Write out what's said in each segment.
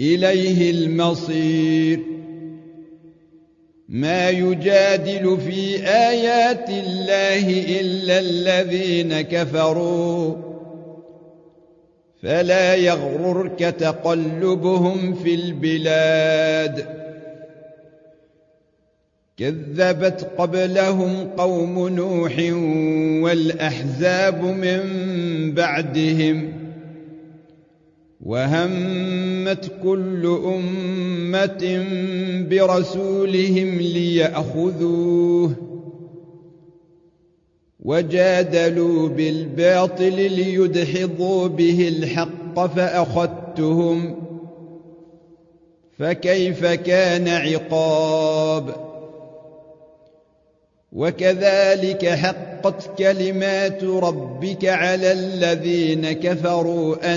إليه المصير. ما يجادل في آيات الله إلا الذين كفروا. فلا يغررك تقلبهم في البلاد. كذبت قبلهم قوم نوح والأحزاب من بعدهم. وهمت كل أمة برسولهم ليأخذوه وجادلوا بالباطل ليدحضوا به الحق فأخذتهم فكيف كان عقاب وكذلك حقت كلمات ربك على الذين كفروا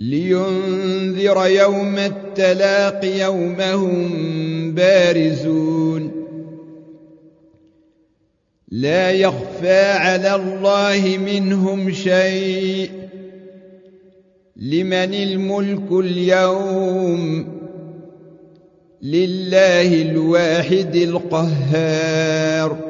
لينذر يوم التلاق يوم هم بارزون. لا يخفى على الله منهم شيء. لمن الملك اليوم؟ لله الواحد القهار.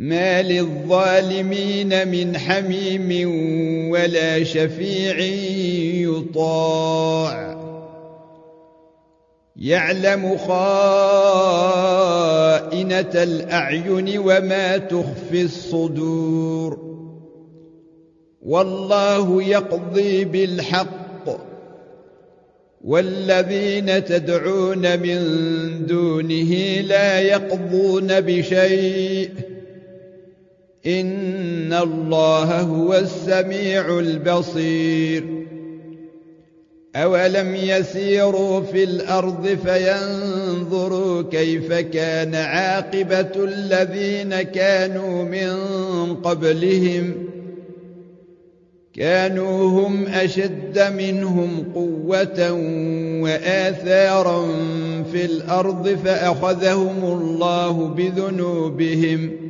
ما للظالمين من حميم ولا شفيع يطاع. يعلم خائنة الأعين وما تخفي الصدور. والله يقضي بالحق. والذين تدعون من دونه لا يقضون بشيء. إن الله هو السميع البصير أولم يسيروا في الأرض فينظروا كيف كان عاقبة الذين كانوا من قبلهم كانوا هم أشد منهم قوة وآثارا في الأرض فأخذهم الله بذنوبهم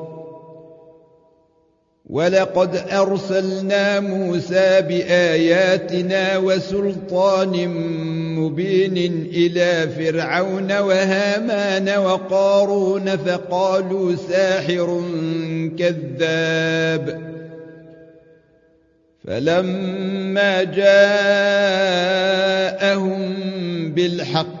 ولقد أرسلنا موسى بآياتنا وسلطان مبين إلى فرعون وهامان وقارون فقالوا ساحر كذاب. فلما جاءهم بالحق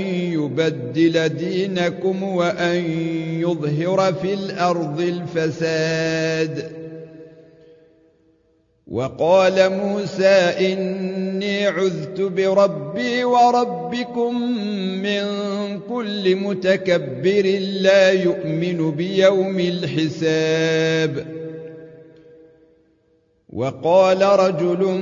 يبدل دينكم وأن يظهر في الأرض الفساد. وقال موسى إني عذت بربي وربكم من كل متكبر لا يؤمن بيوم الحساب. وقال رجل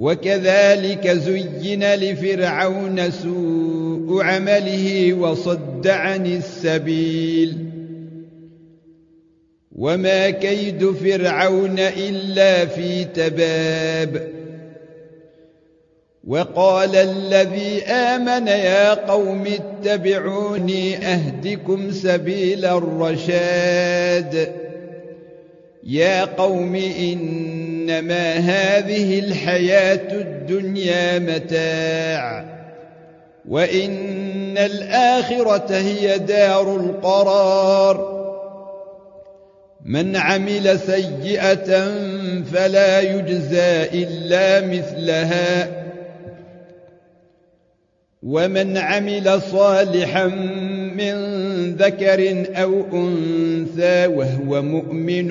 وكذلك زين لفرعون سوء عمله وصد عن السبيل. وما كيد فرعون إلا في تباب. وقال الذي آمن يا قوم اتبعوني أهدكم سبيل الرشاد. يا قوم إن إنما هذه الحياة الدنيا متاع وإن الآخرة هي دار القرار. من عمل سيئة فلا يجزى إلا مثلها ومن عمل صالحا من ذكر أو أنثى وهو مؤمن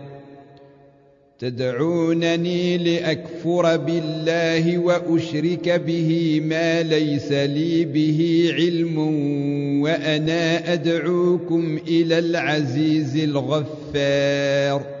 تدعونني لأكفر بالله وأشرك به ما ليس لي به علم وأنا أدعوكم إلى العزيز الغفار.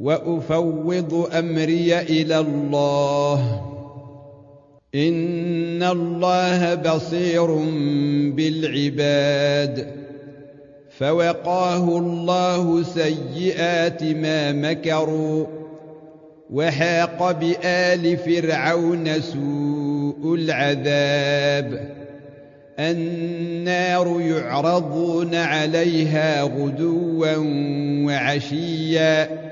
وأفوض أمري إلى الله. إن الله بصير بالعباد. فوقاه الله سيئات ما مكروا. وحاق بآل فرعون سوء العذاب. النار يعرضون عليها غدوا وعشيا.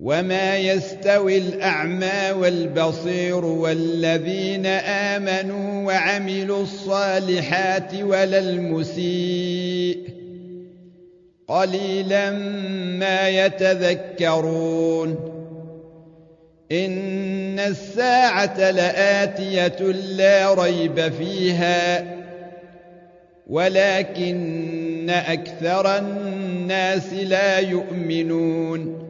وما يستوي الاعمى والبصير والذين امنوا وعملوا الصالحات ولا المسيء قليلا ما يتذكرون ان الساعة لاتيه لا ريب فيها ولكن أكثر الناس لا يؤمنون